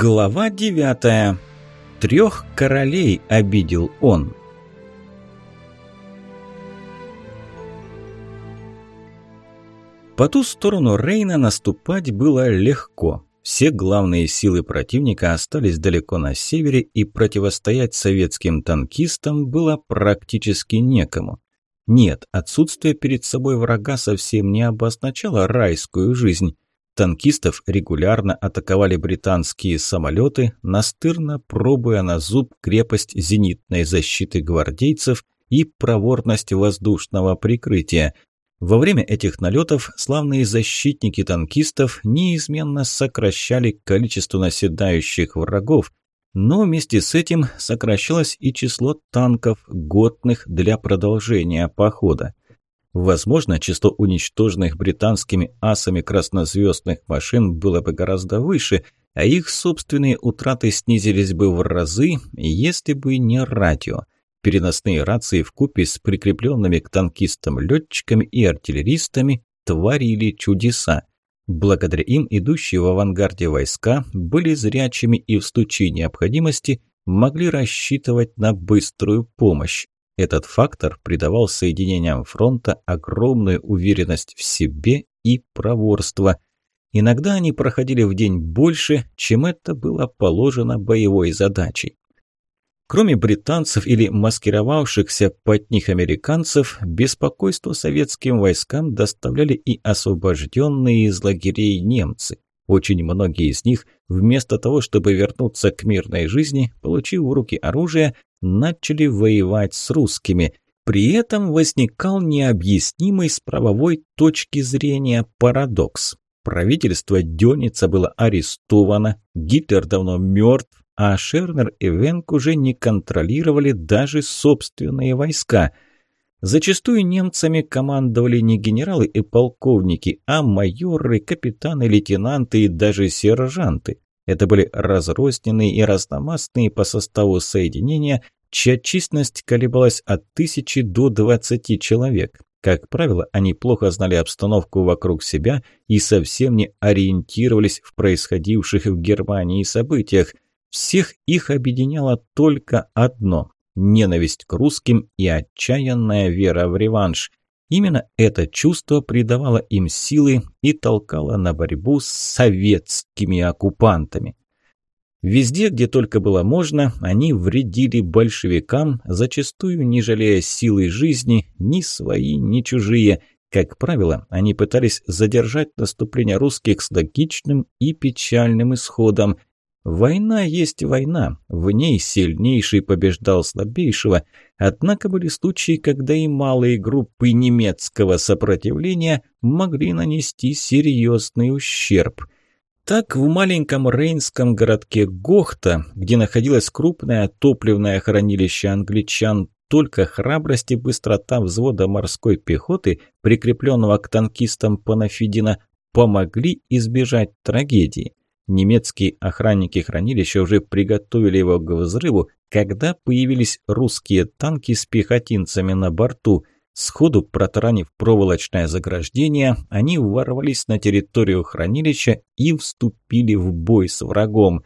Глава 9. Трех королей обидел он. По ту сторону Рейна наступать было легко. Все главные силы противника остались далеко на севере, и противостоять советским танкистам было практически некому. Нет, отсутствие перед собой врага совсем не обозначало райскую жизнь – танкистов регулярно атаковали британские самолеты, настырно пробуя на зуб крепость зенитной защиты гвардейцев и проворность воздушного прикрытия. Во время этих налетов славные защитники танкистов неизменно сокращали количество наседающих врагов, но вместе с этим сокращалось и число танков, годных для продолжения похода. Возможно, число уничтоженных британскими асами краснозвездных машин было бы гораздо выше, а их собственные утраты снизились бы в разы, если бы не радио. Переносные рации в купе с прикрепленными к танкистам летчиками и артиллеристами творили чудеса. Благодаря им идущие в авангарде войска были зрячими и в случае необходимости могли рассчитывать на быструю помощь. Этот фактор придавал соединениям фронта огромную уверенность в себе и проворство. Иногда они проходили в день больше, чем это было положено боевой задачей. Кроме британцев или маскировавшихся под них американцев, беспокойство советским войскам доставляли и освобожденные из лагерей немцы. Очень многие из них, вместо того, чтобы вернуться к мирной жизни, получив в руки оружие, начали воевать с русскими. При этом возникал необъяснимый с правовой точки зрения парадокс. Правительство Дёница было арестовано, Гитлер давно мертв, а Шернер и Венк уже не контролировали даже собственные войска – Зачастую немцами командовали не генералы и полковники, а майоры, капитаны, лейтенанты и даже сержанты. Это были разрозненные и разномастные по составу соединения, чья численность колебалась от тысячи до двадцати человек. Как правило, они плохо знали обстановку вокруг себя и совсем не ориентировались в происходивших в Германии событиях. Всех их объединяло только одно ненависть к русским и отчаянная вера в реванш. Именно это чувство придавало им силы и толкало на борьбу с советскими оккупантами. Везде, где только было можно, они вредили большевикам, зачастую не жалея силы жизни, ни свои, ни чужие. Как правило, они пытались задержать наступление русских с логичным и печальным исходом – Война есть война, в ней сильнейший побеждал слабейшего, однако были случаи, когда и малые группы немецкого сопротивления могли нанести серьезный ущерб. Так, в маленьком рейнском городке Гохта, где находилось крупное топливное хранилище англичан, только храбрость и быстрота взвода морской пехоты, прикрепленного к танкистам Панафидина, помогли избежать трагедии немецкие охранники хранилища уже приготовили его к взрыву, когда появились русские танки с пехотинцами на борту. Сходу протаранив проволочное заграждение, они ворвались на территорию хранилища и вступили в бой с врагом.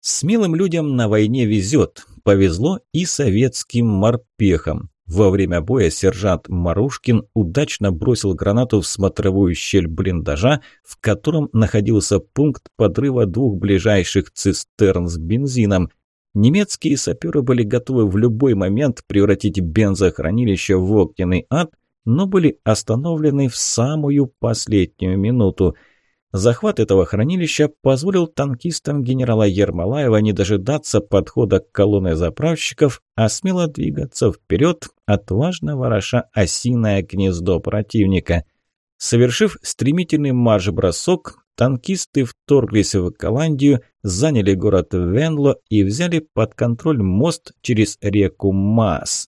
Смелым людям на войне везет. Повезло и советским морпехам. Во время боя сержант Марушкин удачно бросил гранату в смотровую щель блиндажа, в котором находился пункт подрыва двух ближайших цистерн с бензином. Немецкие саперы были готовы в любой момент превратить бензохранилище в огненный ад, но были остановлены в самую последнюю минуту – Захват этого хранилища позволил танкистам генерала Ермолаева не дожидаться подхода к колонне заправщиков, а смело двигаться вперед, отважно вороша осиное гнездо противника. Совершив стремительный марш-бросок, танкисты вторглись в Голландию, заняли город Венло и взяли под контроль мост через реку Маас.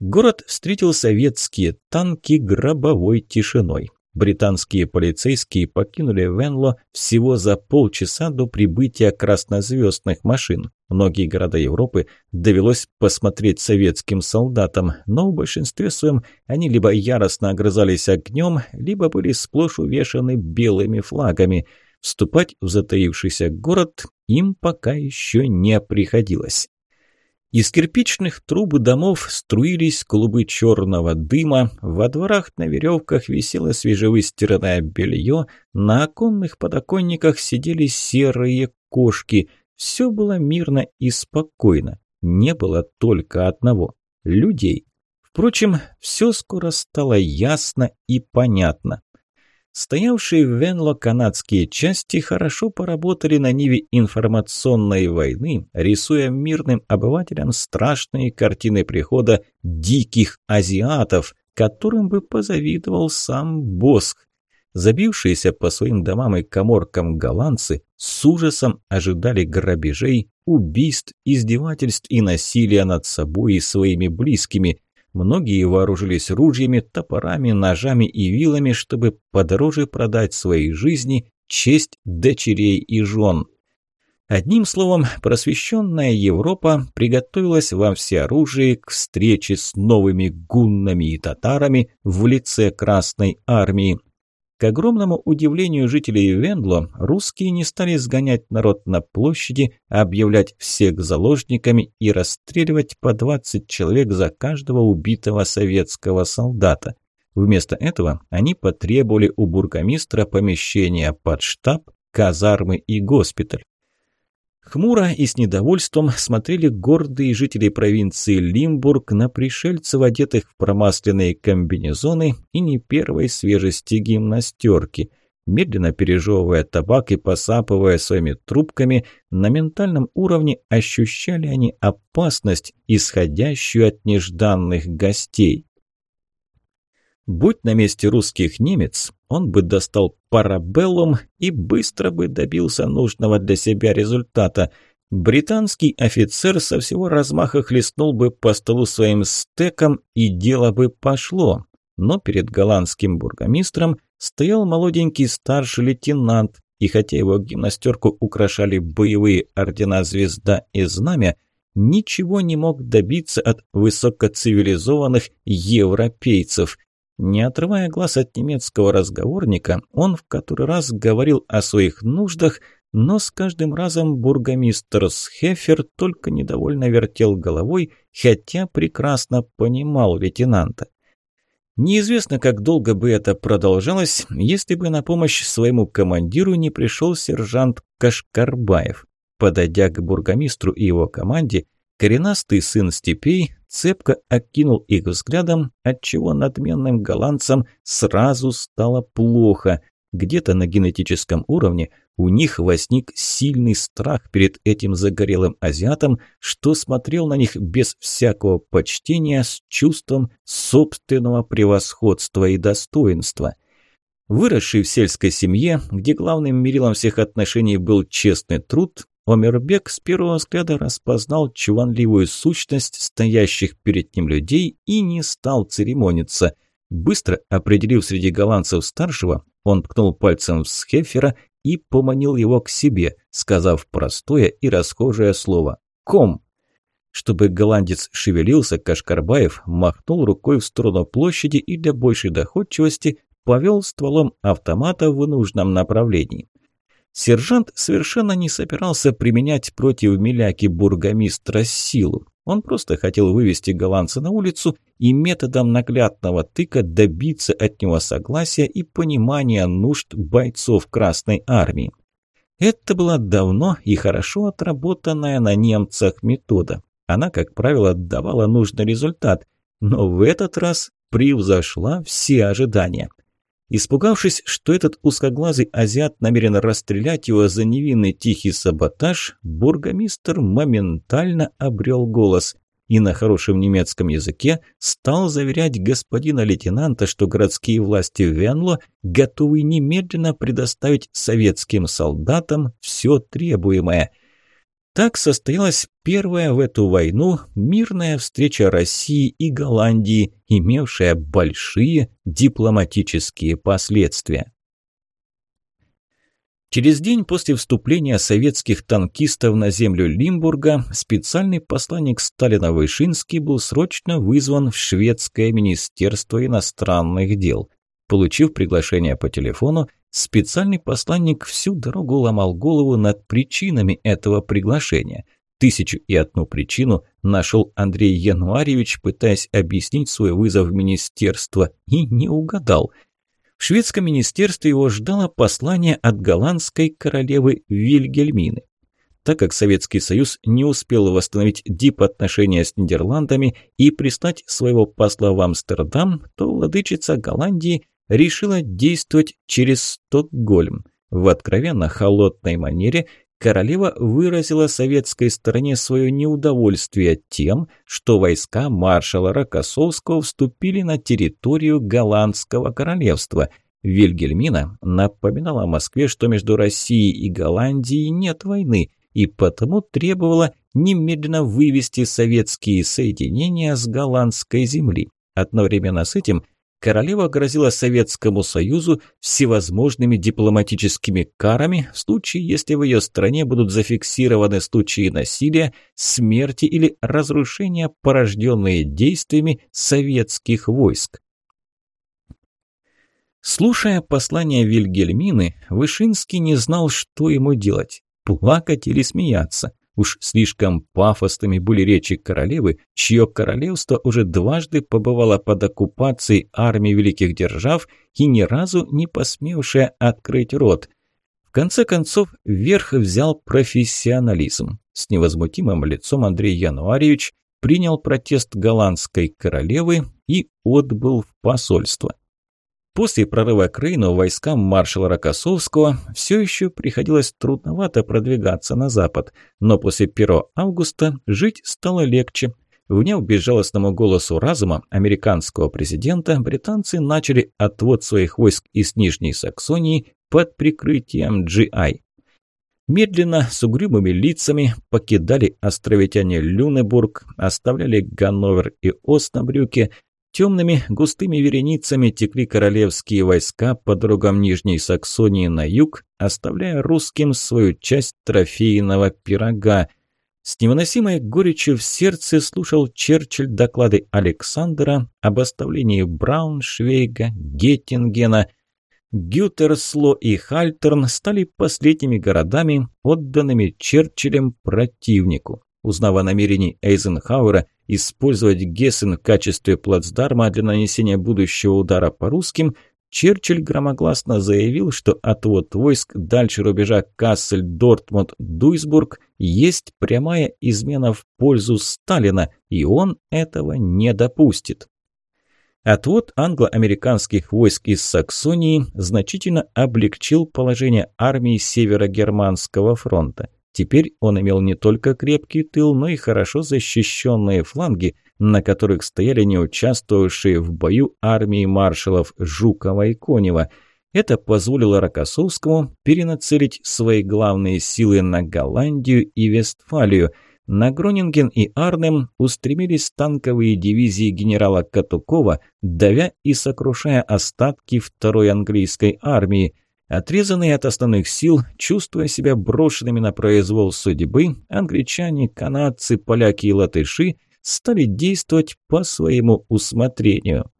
Город встретил советские танки гробовой тишиной. Британские полицейские покинули Венло всего за полчаса до прибытия краснозвездных машин. Многие города Европы довелось посмотреть советским солдатам, но в большинстве своем они либо яростно огрызались огнем, либо были сплошь увешаны белыми флагами. Вступать в затаившийся город им пока еще не приходилось. Из кирпичных труб домов струились клубы черного дыма, во дворах на веревках висело свежевыстиранное белье, на оконных подоконниках сидели серые кошки. Все было мирно и спокойно. Не было только одного – людей. Впрочем, все скоро стало ясно и понятно. Стоявшие в Венло канадские части хорошо поработали на ниве информационной войны, рисуя мирным обывателям страшные картины прихода диких азиатов, которым бы позавидовал сам Боск. Забившиеся по своим домам и коморкам голландцы с ужасом ожидали грабежей, убийств, издевательств и насилия над собой и своими близкими, Многие вооружились ружьями, топорами, ножами и вилами, чтобы подороже продать свои жизни, честь дочерей и жен. Одним словом, просвещенная Европа приготовилась во всеоружии к встрече с новыми гуннами и татарами в лице Красной Армии – к огромному удивлению жителей Вендла, русские не стали сгонять народ на площади, объявлять всех заложниками и расстреливать по 20 человек за каждого убитого советского солдата. Вместо этого они потребовали у бургомистра помещения под штаб, казармы и госпиталь. Хмуро и с недовольством смотрели гордые жители провинции Лимбург на пришельцев, одетых в промасленные комбинезоны и не первой свежести гимнастерки. Медленно пережевывая табак и посапывая своими трубками, на ментальном уровне ощущали они опасность, исходящую от нежданных гостей. Будь на месте русских немец, он бы достал парабеллум и быстро бы добился нужного для себя результата. Британский офицер со всего размаха хлестнул бы по столу своим стеком, и дело бы пошло. Но перед голландским бургомистром стоял молоденький старший лейтенант, и хотя его гимнастерку украшали боевые ордена «Звезда» и «Знамя», ничего не мог добиться от высокоцивилизованных европейцев. Не отрывая глаз от немецкого разговорника, он в который раз говорил о своих нуждах, но с каждым разом бургомистр Схефер только недовольно вертел головой, хотя прекрасно понимал лейтенанта. Неизвестно, как долго бы это продолжалось, если бы на помощь своему командиру не пришел сержант Кашкарбаев. Подойдя к бургомистру и его команде, коренастый сын степей цепко окинул их взглядом, отчего надменным голландцам сразу стало плохо. Где-то на генетическом уровне у них возник сильный страх перед этим загорелым азиатом, что смотрел на них без всякого почтения с чувством собственного превосходства и достоинства. Выросший в сельской семье, где главным мерилом всех отношений был честный труд, Омербек с первого взгляда распознал чванливую сущность стоящих перед ним людей и не стал церемониться. Быстро определив среди голландцев старшего, он ткнул пальцем в Схефера и поманил его к себе, сказав простое и расхожее слово «ком». Чтобы голландец шевелился, Кашкарбаев махнул рукой в сторону площади и для большей доходчивости повел стволом автомата в нужном направлении. Сержант совершенно не собирался применять против Миляки бургомистра силу. Он просто хотел вывести голландца на улицу и методом наглядного тыка добиться от него согласия и понимания нужд бойцов Красной Армии. Это была давно и хорошо отработанная на немцах метода. Она, как правило, давала нужный результат, но в этот раз превзошла все ожидания – Испугавшись, что этот узкоглазый азиат намерен расстрелять его за невинный тихий саботаж, бургомистр моментально обрел голос и на хорошем немецком языке стал заверять господина лейтенанта, что городские власти Венло готовы немедленно предоставить советским солдатам все требуемое – так состоялась первая в эту войну мирная встреча России и Голландии, имевшая большие дипломатические последствия. Через день после вступления советских танкистов на землю Лимбурга специальный посланник Сталина Вышинский был срочно вызван в шведское министерство иностранных дел. Получив приглашение по телефону, специальный посланник всю дорогу ломал голову над причинами этого приглашения. Тысячу и одну причину нашел Андрей Януарьевич, пытаясь объяснить свой вызов в министерство, и не угадал. В шведском министерстве его ждало послание от голландской королевы Вильгельмины. Так как Советский Союз не успел восстановить дипотношения с Нидерландами и прислать своего посла в Амстердам, то владычица Голландии – решила действовать через Стокгольм. В откровенно холодной манере королева выразила советской стороне свое неудовольствие тем, что войска маршала Рокоссовского вступили на территорию Голландского королевства. Вильгельмина напоминала Москве, что между Россией и Голландией нет войны, и потому требовала немедленно вывести советские соединения с голландской земли. Одновременно с этим – королева грозила Советскому Союзу всевозможными дипломатическими карами в случае, если в ее стране будут зафиксированы случаи насилия, смерти или разрушения, порожденные действиями советских войск. Слушая послание Вильгельмины, Вышинский не знал, что ему делать – плакать или смеяться. Уж слишком пафосными были речи королевы, чье королевство уже дважды побывало под оккупацией армии великих держав и ни разу не посмевшее открыть рот. В конце концов, верх взял профессионализм. С невозмутимым лицом Андрей Януарьевич принял протест голландской королевы и отбыл в посольство. После прорыва Крейну войскам маршала Рокоссовского все еще приходилось трудновато продвигаться на запад, но после 1 августа жить стало легче. Вняв безжалостному голосу разума американского президента, британцы начали отвод своих войск из Нижней Саксонии под прикрытием GI. Медленно, с угрюмыми лицами, покидали островитяне Люнебург, оставляли Ганновер и Оснабрюке, Темными густыми вереницами текли королевские войска по дорогам Нижней Саксонии на юг, оставляя русским свою часть трофейного пирога. С невыносимой горечью в сердце слушал Черчилль доклады Александра об оставлении Брауншвейга, Геттингена – Гютерсло и Хальтерн стали последними городами, отданными Черчиллем противнику узнав о намерении Эйзенхауэра использовать Гессен в качестве плацдарма для нанесения будущего удара по русским, Черчилль громогласно заявил, что отвод войск дальше рубежа Кассель-Дортмунд-Дуйсбург есть прямая измена в пользу Сталина, и он этого не допустит. Отвод англо-американских войск из Саксонии значительно облегчил положение армии Северо-Германского фронта. Теперь он имел не только крепкий тыл, но и хорошо защищенные фланги, на которых стояли не участвовавшие в бою армии маршалов Жукова и Конева. Это позволило Рокоссовскому перенацелить свои главные силы на Голландию и Вестфалию. На Гронинген и Арнем устремились танковые дивизии генерала Катукова, давя и сокрушая остатки второй английской армии – Отрезанные от основных сил, чувствуя себя брошенными на произвол судьбы, англичане, канадцы, поляки и латыши стали действовать по своему усмотрению.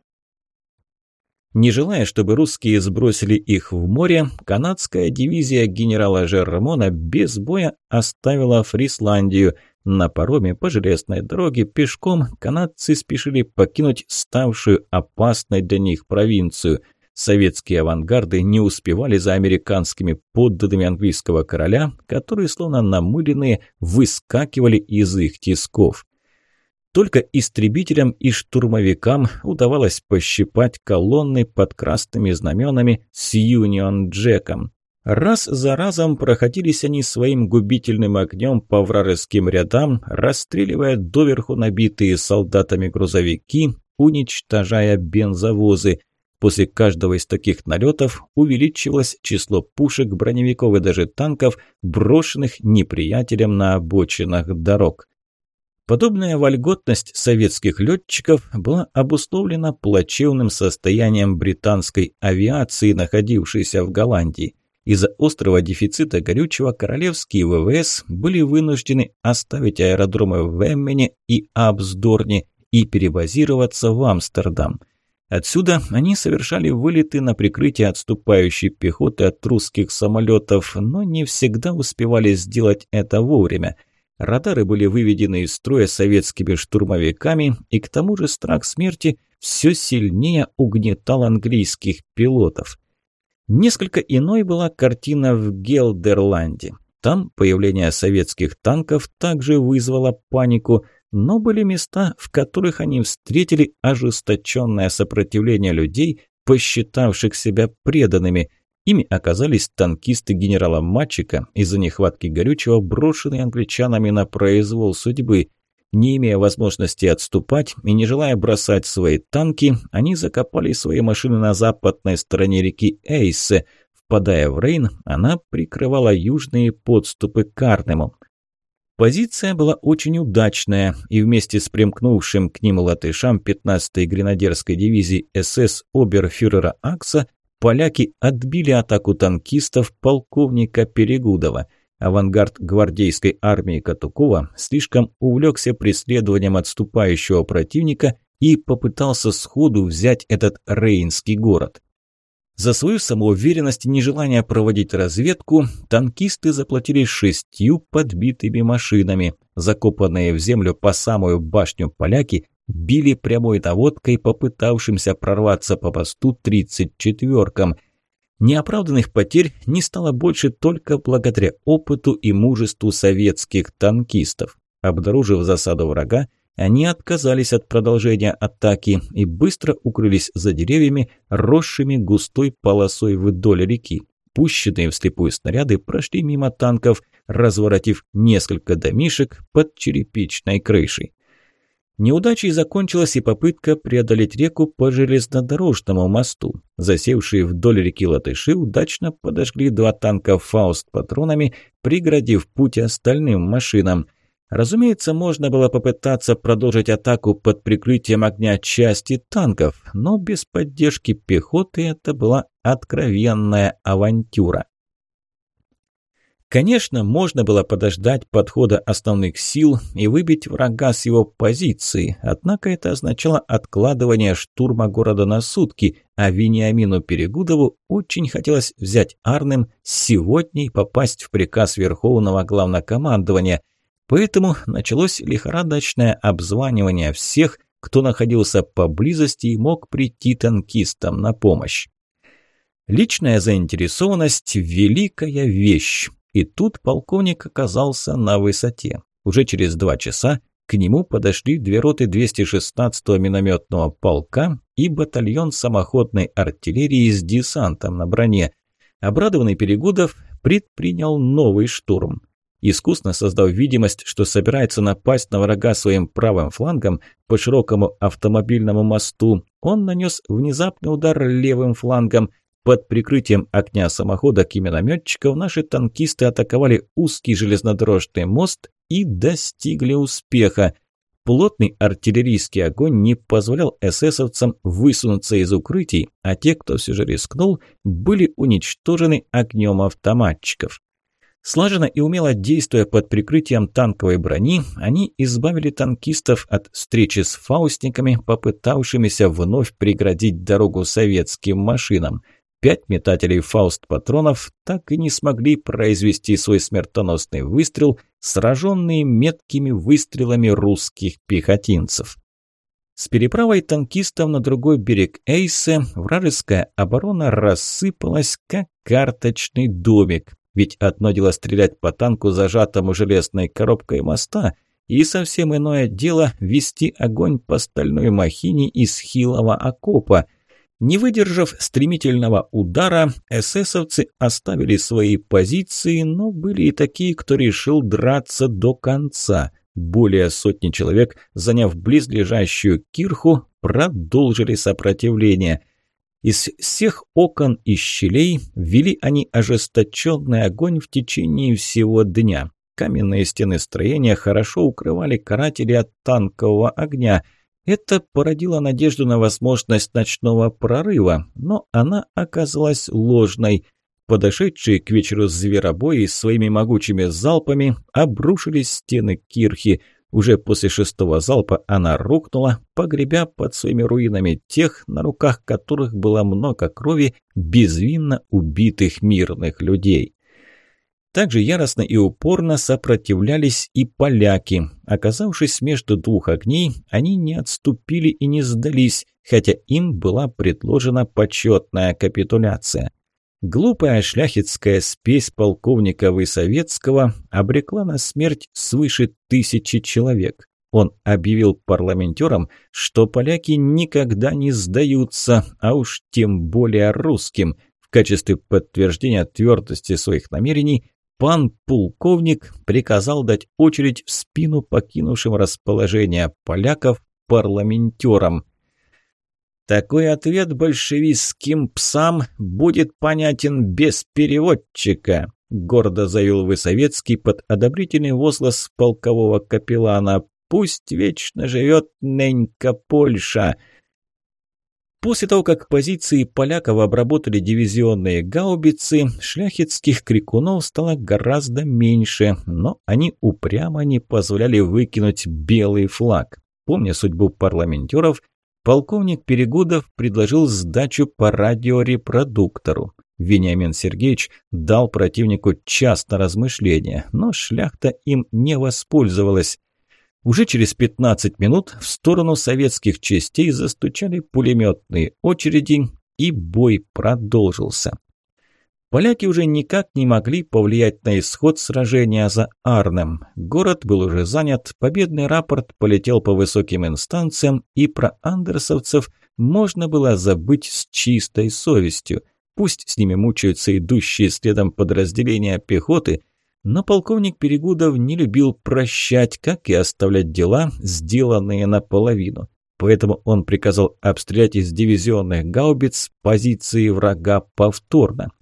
Не желая, чтобы русские сбросили их в море, канадская дивизия генерала Жермона без боя оставила Фрисландию. На пароме по железной дороге пешком канадцы спешили покинуть ставшую опасной для них провинцию – Советские авангарды не успевали за американскими подданными английского короля, которые, словно намыленные, выскакивали из их тисков. Только истребителям и штурмовикам удавалось пощипать колонны под красными знаменами с Юнион Джеком. Раз за разом проходились они своим губительным огнем по вражеским рядам, расстреливая доверху набитые солдатами грузовики, уничтожая бензовозы – После каждого из таких налетов увеличивалось число пушек, броневиков и даже танков, брошенных неприятелем на обочинах дорог. Подобная вольготность советских летчиков была обусловлена плачевным состоянием британской авиации, находившейся в Голландии. Из-за острого дефицита горючего королевские ВВС были вынуждены оставить аэродромы в Эммене и Абсдорне и перебазироваться в Амстердам – Отсюда они совершали вылеты на прикрытие отступающей пехоты от русских самолетов, но не всегда успевали сделать это вовремя. Радары были выведены из строя советскими штурмовиками, и к тому же страх смерти все сильнее угнетал английских пилотов. Несколько иной была картина в Гелдерланде. Там появление советских танков также вызвало панику – но были места, в которых они встретили ожесточенное сопротивление людей, посчитавших себя преданными. Ими оказались танкисты генерала Матчика, из-за нехватки горючего брошенные англичанами на произвол судьбы. Не имея возможности отступать и не желая бросать свои танки, они закопали свои машины на западной стороне реки Эйсе. Впадая в Рейн, она прикрывала южные подступы к Арнему. Позиция была очень удачная, и вместе с примкнувшим к ним латышам 15-й гренадерской дивизии СС оберфюрера Акса поляки отбили атаку танкистов полковника Перегудова. Авангард гвардейской армии Катукова слишком увлекся преследованием отступающего противника и попытался сходу взять этот рейнский город. За свою самоуверенность и нежелание проводить разведку танкисты заплатили шестью подбитыми машинами. Закопанные в землю по самую башню поляки били прямой доводкой попытавшимся прорваться по посту 34-кам. Неоправданных потерь не стало больше только благодаря опыту и мужеству советских танкистов. Обнаружив засаду врага, они отказались от продолжения атаки и быстро укрылись за деревьями, росшими густой полосой вдоль реки. Пущенные вслепую снаряды прошли мимо танков, разворотив несколько домишек под черепичной крышей. Неудачей закончилась и попытка преодолеть реку по железнодорожному мосту. Засевшие вдоль реки латыши удачно подожгли два танка «Фауст» патронами, преградив путь остальным машинам. Разумеется, можно было попытаться продолжить атаку под прикрытием огня части танков, но без поддержки пехоты это была откровенная авантюра. Конечно, можно было подождать подхода основных сил и выбить врага с его позиции, однако это означало откладывание штурма города на сутки, а Вениамину Перегудову очень хотелось взять Арнем сегодня и попасть в приказ Верховного Главнокомандования – Поэтому началось лихорадочное обзванивание всех, кто находился поблизости и мог прийти танкистам на помощь. Личная заинтересованность – великая вещь. И тут полковник оказался на высоте. Уже через два часа к нему подошли две роты 216-го минометного полка и батальон самоходной артиллерии с десантом на броне. Обрадованный Перегудов предпринял новый штурм – искусно создав видимость, что собирается напасть на врага своим правым флангом по широкому автомобильному мосту, он нанес внезапный удар левым флангом. Под прикрытием огня самоходок и минометчиков наши танкисты атаковали узкий железнодорожный мост и достигли успеха. Плотный артиллерийский огонь не позволял эсэсовцам высунуться из укрытий, а те, кто все же рискнул, были уничтожены огнем автоматчиков. Слаженно и умело действуя под прикрытием танковой брони, они избавили танкистов от встречи с фаустниками, попытавшимися вновь преградить дорогу советским машинам. Пять метателей фауст-патронов так и не смогли произвести свой смертоносный выстрел, сраженные меткими выстрелами русских пехотинцев. С переправой танкистов на другой берег Эйсе вражеская оборона рассыпалась, как карточный домик. Ведь одно дело стрелять по танку, зажатому железной коробкой моста, и совсем иное дело вести огонь по стальной махине из хилого окопа. Не выдержав стремительного удара, эсэсовцы оставили свои позиции, но были и такие, кто решил драться до конца. Более сотни человек, заняв близлежащую кирху, продолжили сопротивление – из всех окон и щелей вели они ожесточенный огонь в течение всего дня. Каменные стены строения хорошо укрывали каратели от танкового огня. Это породило надежду на возможность ночного прорыва, но она оказалась ложной – Подошедшие к вечеру зверобои своими могучими залпами обрушили стены кирхи. Уже после шестого залпа она рухнула, погребя под своими руинами тех, на руках которых было много крови безвинно убитых мирных людей. Также яростно и упорно сопротивлялись и поляки. Оказавшись между двух огней, они не отступили и не сдались, хотя им была предложена почетная капитуляция – Глупая шляхетская спесь полковника Высоветского обрекла на смерть свыше тысячи человек. Он объявил парламентерам, что поляки никогда не сдаются, а уж тем более русским. В качестве подтверждения твердости своих намерений пан полковник приказал дать очередь в спину покинувшим расположение поляков парламентерам – такой ответ большевистским псам будет понятен без переводчика», – гордо заявил Высоветский под одобрительный возглас полкового капеллана. «Пусть вечно живет ненька Польша!» После того, как позиции поляков обработали дивизионные гаубицы, шляхетских крикунов стало гораздо меньше, но они упрямо не позволяли выкинуть белый флаг. Помня судьбу парламентеров – полковник Перегудов предложил сдачу по радиорепродуктору. Вениамин Сергеевич дал противнику час на размышление, но шляхта им не воспользовалась. Уже через 15 минут в сторону советских частей застучали пулеметные очереди, и бой продолжился. Поляки уже никак не могли повлиять на исход сражения за Арнем. Город был уже занят, победный рапорт полетел по высоким инстанциям, и про андерсовцев можно было забыть с чистой совестью. Пусть с ними мучаются идущие следом подразделения пехоты, но полковник Перегудов не любил прощать, как и оставлять дела, сделанные наполовину. Поэтому он приказал обстрелять из дивизионных гаубиц позиции врага повторно –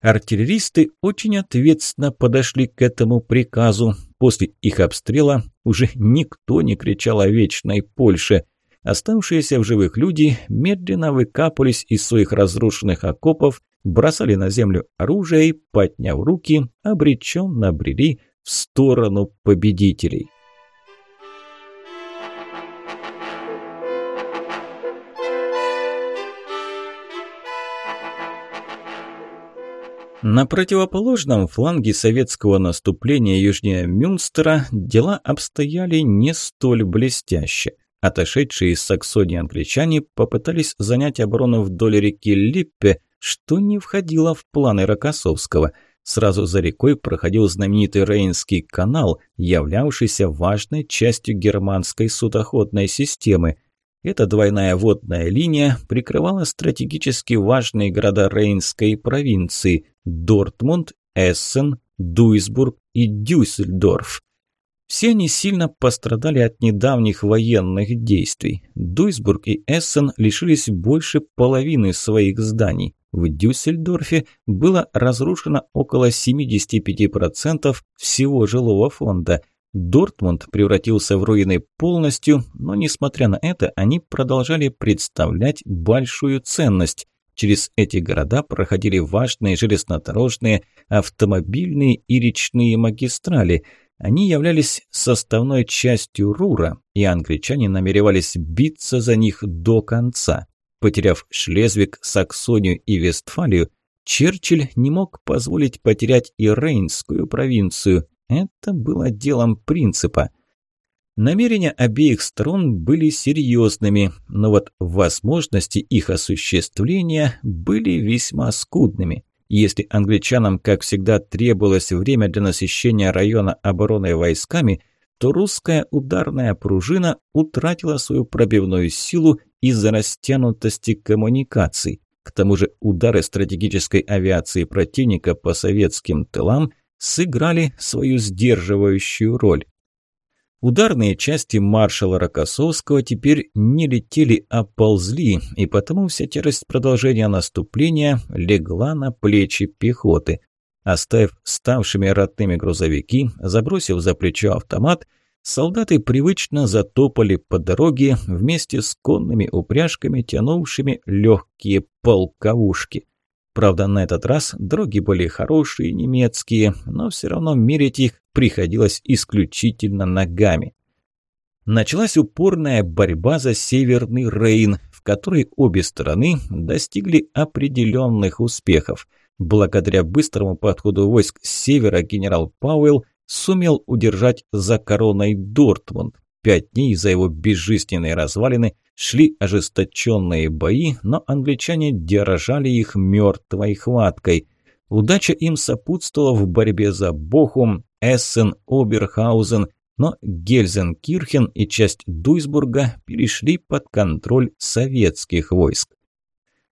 Артиллеристы очень ответственно подошли к этому приказу. После их обстрела уже никто не кричал о вечной Польше. Оставшиеся в живых люди медленно выкапывались из своих разрушенных окопов, бросали на землю оружие и, подняв руки, обреченно брели в сторону победителей. На противоположном фланге советского наступления южнее Мюнстера дела обстояли не столь блестяще. Отошедшие из Саксонии англичане попытались занять оборону вдоль реки Липпе, что не входило в планы Рокоссовского. Сразу за рекой проходил знаменитый Рейнский канал, являвшийся важной частью германской судоходной системы – эта двойная водная линия прикрывала стратегически важные города Рейнской провинции Дортмунд, Эссен, Дуисбург и Дюссельдорф. Все они сильно пострадали от недавних военных действий. Дуйсбург и Эссен лишились больше половины своих зданий. В Дюссельдорфе было разрушено около 75% всего жилого фонда. Дортмунд превратился в руины полностью, но несмотря на это, они продолжали представлять большую ценность – Через эти города проходили важные железнодорожные, автомобильные и речные магистрали. Они являлись составной частью Рура, и англичане намеревались биться за них до конца. Потеряв Шлезвик, Саксонию и Вестфалию, Черчилль не мог позволить потерять и Рейнскую провинцию. Это было делом принципа. Намерения обеих сторон были серьезными, но вот возможности их осуществления были весьма скудными. Если англичанам, как всегда, требовалось время для насыщения района обороны войсками, то русская ударная пружина утратила свою пробивную силу из-за растянутости коммуникаций. К тому же удары стратегической авиации противника по советским тылам сыграли свою сдерживающую роль. Ударные части маршала Рокоссовского теперь не летели, а ползли, и потому вся тяжесть продолжения наступления легла на плечи пехоты. Оставив ставшими родными грузовики, забросив за плечо автомат, солдаты привычно затопали по дороге вместе с конными упряжками, тянувшими легкие полковушки – Правда, на этот раз дороги были хорошие, немецкие, но все равно мерить их приходилось исключительно ногами. Началась упорная борьба за Северный Рейн, в которой обе стороны достигли определенных успехов. Благодаря быстрому подходу войск с севера генерал Пауэлл сумел удержать за короной Дортмунд. Пять дней за его безжизненные развалины – шли ожесточенные бои, но англичане держали их мертвой хваткой. Удача им сопутствовала в борьбе за Бохум, Эссен, Оберхаузен, но Гельзенкирхен и часть Дуйсбурга перешли под контроль советских войск.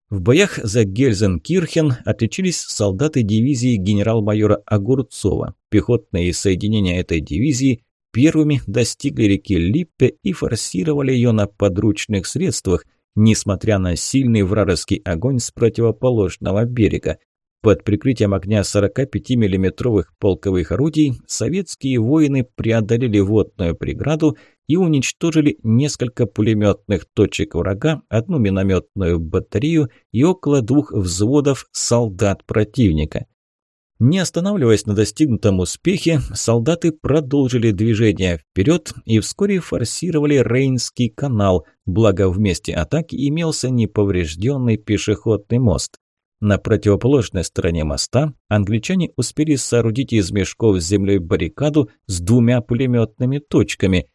В боях за Гельзенкирхен отличились солдаты дивизии генерал-майора Огурцова. Пехотные соединения этой дивизии первыми достигли реки Липпе и форсировали ее на подручных средствах, несмотря на сильный вражеский огонь с противоположного берега. Под прикрытием огня 45 миллиметровых полковых орудий советские воины преодолели водную преграду и уничтожили несколько пулеметных точек врага, одну минометную батарею и около двух взводов солдат противника. Не останавливаясь на достигнутом успехе, солдаты продолжили движение вперед и вскоре форсировали Рейнский канал, благо в месте атаки имелся неповрежденный пешеходный мост. На противоположной стороне моста англичане успели соорудить из мешков с землей баррикаду с двумя пулеметными точками.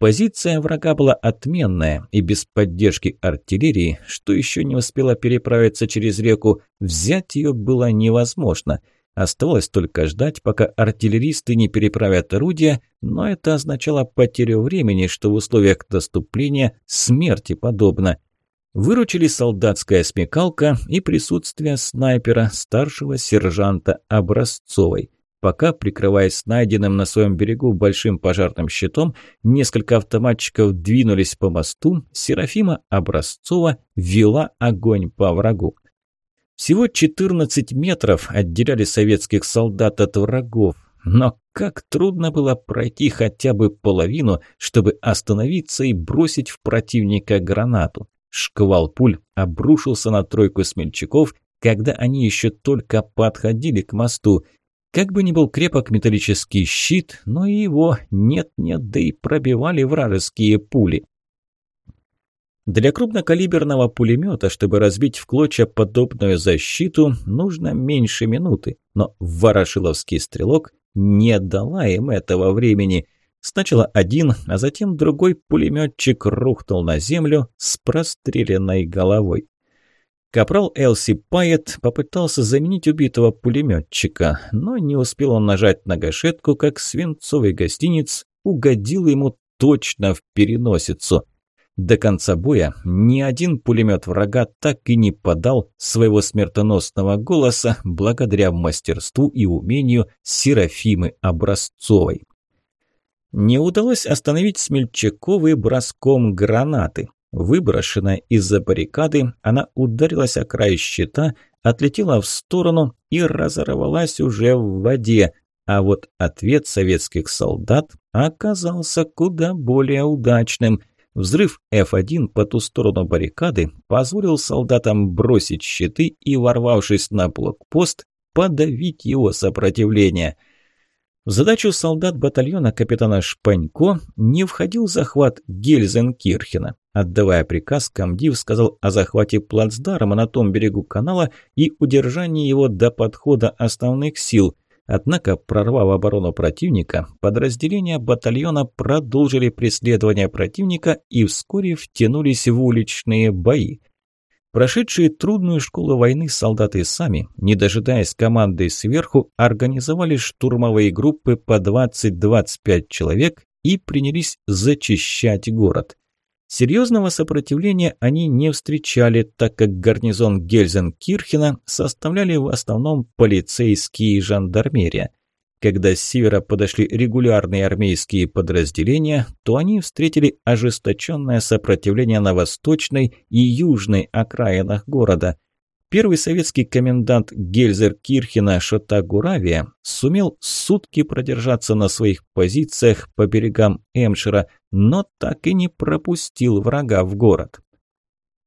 Позиция врага была отменная, и без поддержки артиллерии, что еще не успела переправиться через реку, взять ее было невозможно – Оставалось только ждать, пока артиллеристы не переправят орудия, но это означало потерю времени, что в условиях доступления смерти подобно. Выручили солдатская смекалка и присутствие снайпера старшего сержанта Образцовой. Пока, прикрываясь найденным на своем берегу большим пожарным щитом, несколько автоматчиков двинулись по мосту, Серафима Образцова вела огонь по врагу. Всего 14 метров отделяли советских солдат от врагов. Но как трудно было пройти хотя бы половину, чтобы остановиться и бросить в противника гранату. Шквал пуль обрушился на тройку смельчаков, когда они еще только подходили к мосту. Как бы ни был крепок металлический щит, но его нет-нет, да и пробивали вражеские пули. Для крупнокалиберного пулемета, чтобы разбить в клочья подобную защиту, нужно меньше минуты, но ворошиловский стрелок не дала им этого времени. Сначала один, а затем другой пулеметчик рухнул на землю с простреленной головой. Капрал Элси Пайет попытался заменить убитого пулеметчика, но не успел он нажать на гашетку, как свинцовый гостиниц угодил ему точно в переносицу – до конца боя ни один пулемет врага так и не подал своего смертоносного голоса благодаря мастерству и умению Серафимы Образцовой. Не удалось остановить Смельчаковы броском гранаты. Выброшенная из-за баррикады, она ударилась о край щита, отлетела в сторону и разорвалась уже в воде, а вот ответ советских солдат оказался куда более удачным – Взрыв F1 по ту сторону баррикады позволил солдатам бросить щиты и, ворвавшись на блокпост, подавить его сопротивление. В задачу солдат батальона капитана Шпанько не входил захват Гельзенкирхена. Отдавая приказ, комдив сказал о захвате плацдарма на том берегу канала и удержании его до подхода основных сил. Однако, прорвав оборону противника, подразделения батальона продолжили преследование противника и вскоре втянулись в уличные бои. Прошедшие трудную школу войны солдаты сами, не дожидаясь команды сверху, организовали штурмовые группы по 20-25 человек и принялись зачищать город. Серьезного сопротивления они не встречали, так как гарнизон Гельзенкирхена составляли в основном полицейские и жандармерия. Когда с севера подошли регулярные армейские подразделения, то они встретили ожесточенное сопротивление на восточной и южной окраинах города – Первый советский комендант Гельзер Кирхена Шатагуравия сумел сутки продержаться на своих позициях по берегам Эмшира, но так и не пропустил врага в город.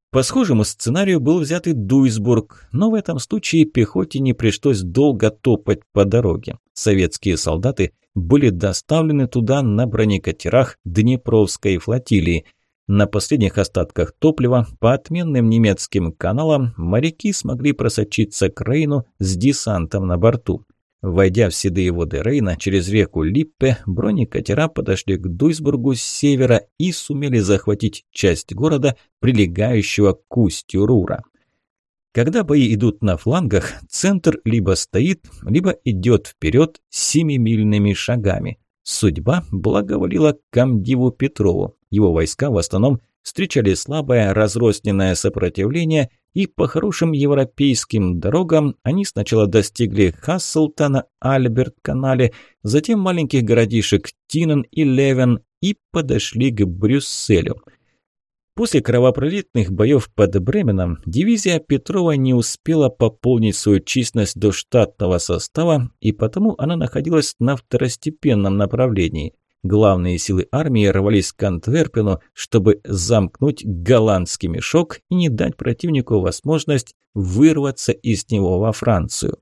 По схожему сценарию был взят и Дуйсбург, но в этом случае пехоте не пришлось долго топать по дороге. Советские солдаты были доставлены туда на бронекатерах Днепровской флотилии – на последних остатках топлива по отменным немецким каналам моряки смогли просочиться к Рейну с десантом на борту. Войдя в седые воды Рейна через реку Липпе, бронекатера подошли к Дуйсбургу с севера и сумели захватить часть города, прилегающего к устью Рура. Когда бои идут на флангах, центр либо стоит, либо идет вперед семимильными шагами – Судьба благоволила Камдиву Петрову. Его войска в основном встречали слабое разрозненное сопротивление, и по хорошим европейским дорогам они сначала достигли Хасселтона, Альберт-канале, затем маленьких городишек Тинен и Левен и подошли к Брюсселю – После кровопролитных боев под Бременом дивизия Петрова не успела пополнить свою численность до штатного состава, и потому она находилась на второстепенном направлении. Главные силы армии рвались к Антверпену, чтобы замкнуть голландский мешок и не дать противнику возможность вырваться из него во Францию.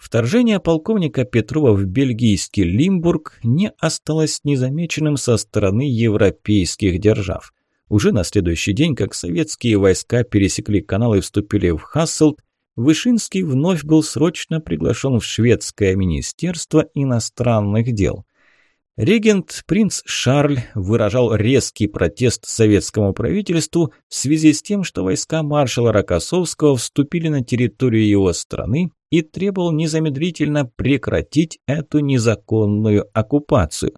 Вторжение полковника Петрова в бельгийский Лимбург не осталось незамеченным со стороны европейских держав. Уже на следующий день, как советские войска пересекли канал и вступили в Хасселт, Вышинский вновь был срочно приглашен в шведское министерство иностранных дел. Регент принц Шарль выражал резкий протест советскому правительству в связи с тем, что войска маршала Рокоссовского вступили на территорию его страны и требовал незамедлительно прекратить эту незаконную оккупацию.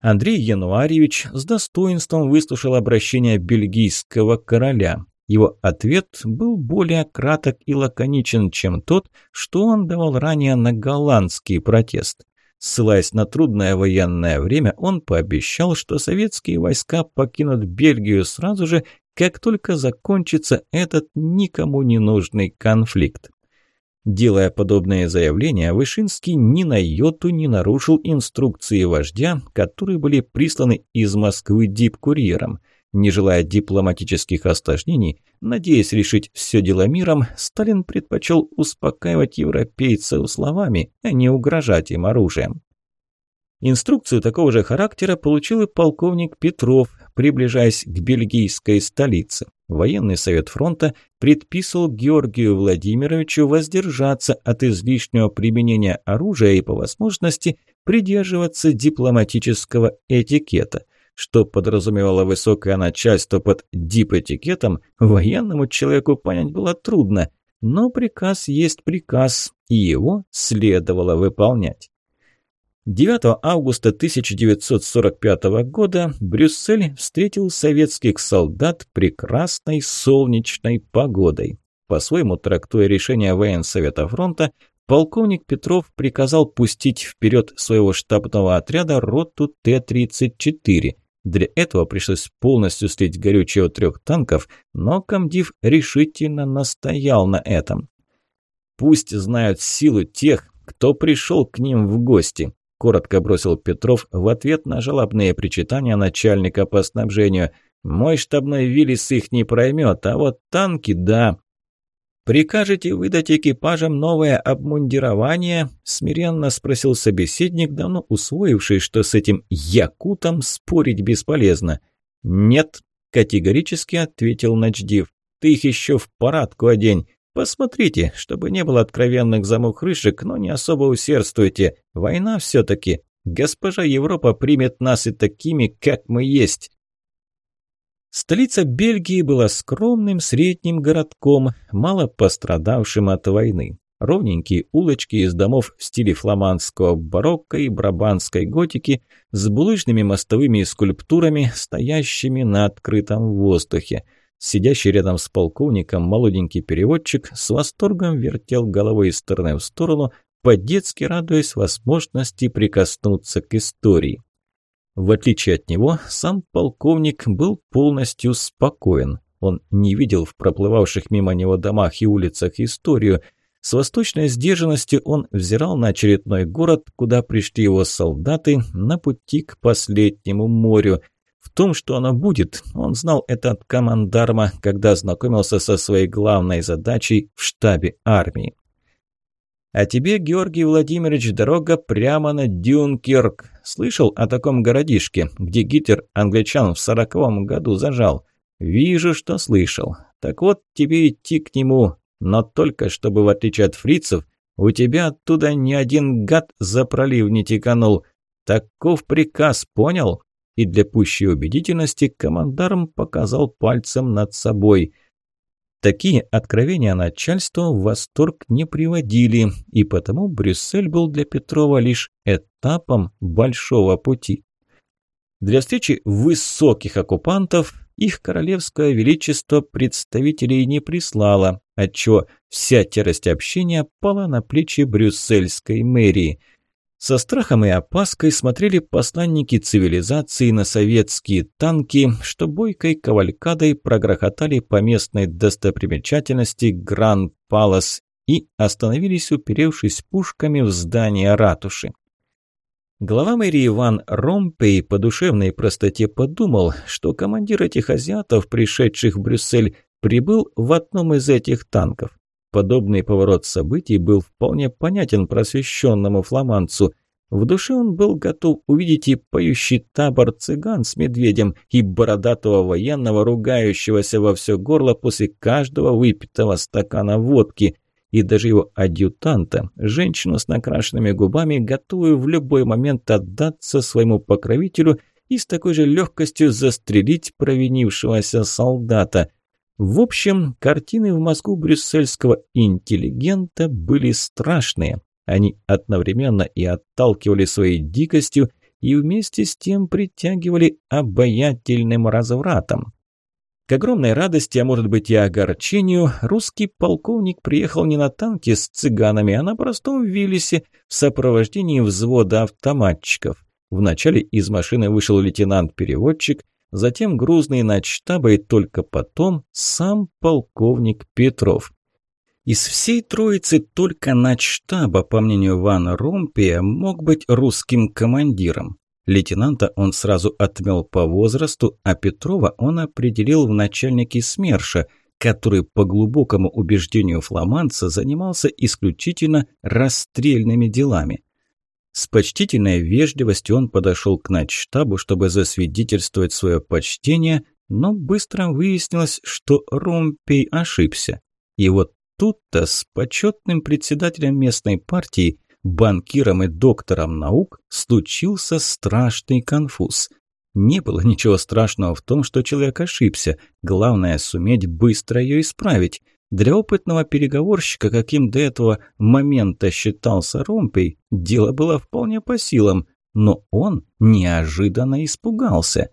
Андрей Януарьевич с достоинством выслушал обращение бельгийского короля. Его ответ был более краток и лаконичен, чем тот, что он давал ранее на голландский протест. Ссылаясь на трудное военное время, он пообещал, что советские войска покинут Бельгию сразу же, как только закончится этот никому не нужный конфликт. Делая подобные заявления, Вышинский ни на йоту не нарушил инструкции вождя, которые были присланы из Москвы дипкурьером – не желая дипломатических осложнений, надеясь решить все дело миром, Сталин предпочел успокаивать европейцев словами, а не угрожать им оружием. Инструкцию такого же характера получил и полковник Петров, приближаясь к бельгийской столице. Военный совет фронта предписывал Георгию Владимировичу воздержаться от излишнего применения оружия и по возможности придерживаться дипломатического этикета – что подразумевало высокое начальство под дип-этикетом, военному человеку понять было трудно, но приказ есть приказ, и его следовало выполнять. 9 августа 1945 года Брюссель встретил советских солдат прекрасной солнечной погодой. По-своему трактуя решение военсовета фронта, полковник Петров приказал пустить вперед своего штабного отряда роту Т-34. Для этого пришлось полностью слить горючее у трех танков, но комдив решительно настоял на этом. «Пусть знают силу тех, кто пришел к ним в гости», – коротко бросил Петров в ответ на жалобные причитания начальника по снабжению. «Мой штабной Виллис их не проймет, а вот танки – да, «Прикажете выдать экипажам новое обмундирование?» – смиренно спросил собеседник, давно ну, усвоивший, что с этим якутом спорить бесполезно. «Нет», – категорически ответил Начдив. «Ты их еще в парадку одень. Посмотрите, чтобы не было откровенных замухрышек, но не особо усердствуйте. Война все-таки. Госпожа Европа примет нас и такими, как мы есть». Столица Бельгии была скромным средним городком, мало пострадавшим от войны. Ровненькие улочки из домов в стиле фламандского барокко и брабанской готики с булыжными мостовыми скульптурами, стоящими на открытом воздухе. Сидящий рядом с полковником молоденький переводчик с восторгом вертел головой из стороны в сторону, по-детски радуясь возможности прикоснуться к истории. В отличие от него, сам полковник был полностью спокоен. Он не видел в проплывавших мимо него домах и улицах историю. С восточной сдержанностью он взирал на очередной город, куда пришли его солдаты на пути к последнему морю. В том, что оно будет, он знал этот командарма, когда знакомился со своей главной задачей в штабе армии. А тебе, Георгий Владимирович, дорога прямо на Дюнкерк. Слышал о таком городишке, где Гитлер англичан в сороковом году зажал. Вижу, что слышал. Так вот, тебе идти к нему. Но только, чтобы в отличие от фрицев, у тебя оттуда ни один гад за пролив не теканул. Таков приказ, понял?» И для пущей убедительности командарм показал пальцем над собой – Такие откровения начальству в восторг не приводили, и потому Брюссель был для Петрова лишь этапом большого пути. Для встречи высоких оккупантов их королевское величество представителей не прислало, отчего вся тяжесть общения пала на плечи брюссельской мэрии – со страхом и опаской смотрели посланники цивилизации на советские танки, что бойкой кавалькадой прогрохотали по местной достопримечательности Гранд Палас и остановились, уперевшись пушками в здание ратуши. Глава мэрии Иван Ромпей по душевной простоте подумал, что командир этих азиатов, пришедших в Брюссель, прибыл в одном из этих танков. Подобный поворот событий был вполне понятен просвещенному фламандцу. В душе он был готов увидеть и поющий табор цыган с медведем, и бородатого военного, ругающегося во все горло после каждого выпитого стакана водки, и даже его адъютанта, женщину с накрашенными губами, готовую в любой момент отдаться своему покровителю и с такой же легкостью застрелить провинившегося солдата – в общем, картины в Москву брюссельского интеллигента были страшные. Они одновременно и отталкивали своей дикостью, и вместе с тем притягивали обаятельным развратом. К огромной радости, а может быть и огорчению, русский полковник приехал не на танке с цыганами, а на простом Виллисе в сопровождении взвода автоматчиков. Вначале из машины вышел лейтенант-переводчик, Затем грузный начтаба и только потом сам полковник Петров. Из всей троицы только начтаба, по мнению Ван Румпия, мог быть русским командиром. Лейтенанта он сразу отмел по возрасту, а Петрова он определил в начальнике СМЕРШа, который по глубокому убеждению фламандца занимался исключительно расстрельными делами. С почтительной вежливостью он подошел к начштабу, чтобы засвидетельствовать свое почтение, но быстро выяснилось, что Ромпей ошибся. И вот тут-то с почетным председателем местной партии, банкиром и доктором наук случился страшный конфуз. Не было ничего страшного в том, что человек ошибся, главное суметь быстро ее исправить. Для опытного переговорщика, каким до этого момента считался Ромпей, дело было вполне по силам, но он неожиданно испугался.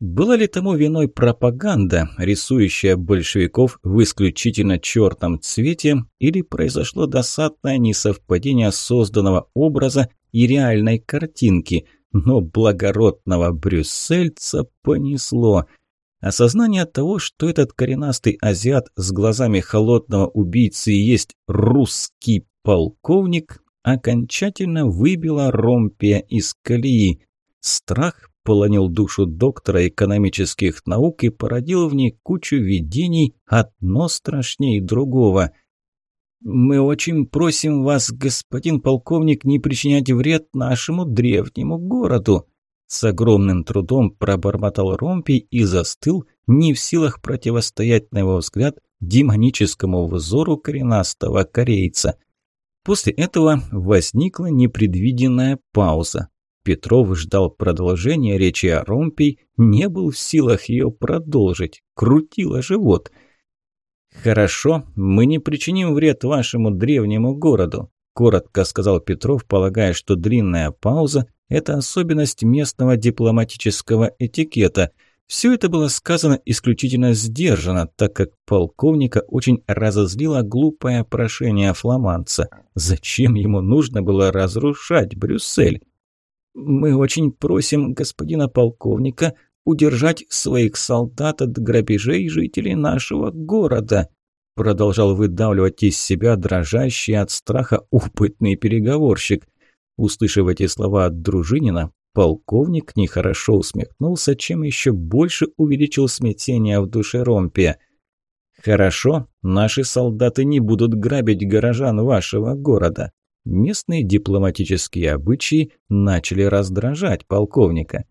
Была ли тому виной пропаганда, рисующая большевиков в исключительно черном цвете, или произошло досадное несовпадение созданного образа и реальной картинки, но благородного брюссельца понесло – Осознание того, что этот коренастый азиат с глазами холодного убийцы есть русский полковник, окончательно выбило Ромпия из колеи. Страх полонил душу доктора экономических наук и породил в ней кучу видений, одно страшнее другого. «Мы очень просим вас, господин полковник, не причинять вред нашему древнему городу», с огромным трудом пробормотал Ромпий и застыл, не в силах противостоять, на его взгляд, демоническому взору коренастого корейца. После этого возникла непредвиденная пауза. Петров ждал продолжения речи а о Ромпий, не был в силах ее продолжить, крутило живот. «Хорошо, мы не причиним вред вашему древнему городу», Коротко сказал Петров, полагая, что длинная пауза – это особенность местного дипломатического этикета. Все это было сказано исключительно сдержанно, так как полковника очень разозлило глупое прошение фламандца. Зачем ему нужно было разрушать Брюссель? «Мы очень просим господина полковника удержать своих солдат от грабежей жителей нашего города», Продолжал выдавливать из себя дрожащий от страха опытный переговорщик. Услышав эти слова от Дружинина, полковник нехорошо усмехнулся, чем еще больше увеличил смятение в душе Ромпе. «Хорошо, наши солдаты не будут грабить горожан вашего города». Местные дипломатические обычаи начали раздражать полковника.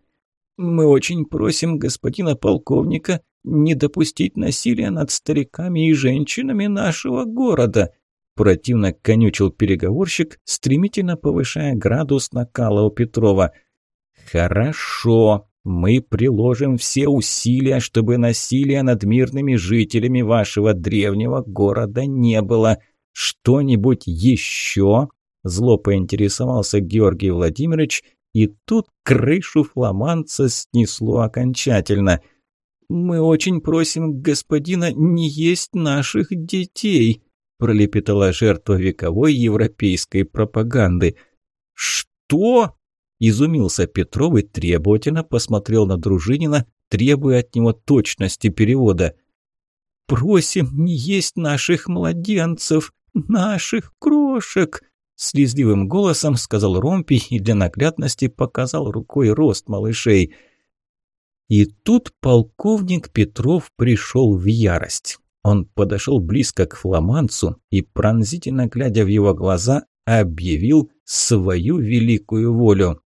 Мы очень просим господина полковника не допустить насилия над стариками и женщинами нашего города», противно конючил переговорщик, стремительно повышая градус накала у Петрова. «Хорошо, мы приложим все усилия, чтобы насилия над мирными жителями вашего древнего города не было. Что-нибудь еще?» Зло поинтересовался Георгий Владимирович, и тут крышу фламандца снесло окончательно. «Мы очень просим господина не есть наших детей», пролепетала жертва вековой европейской пропаганды. «Что?» – изумился Петров и требовательно посмотрел на Дружинина, требуя от него точности перевода. «Просим не есть наших младенцев, наших крошек!» Слезливым голосом сказал Ромпи и для наглядности показал рукой рост малышей. И тут полковник Петров пришел в ярость. Он подошел близко к фламанцу и, пронзительно глядя в его глаза, объявил свою великую волю.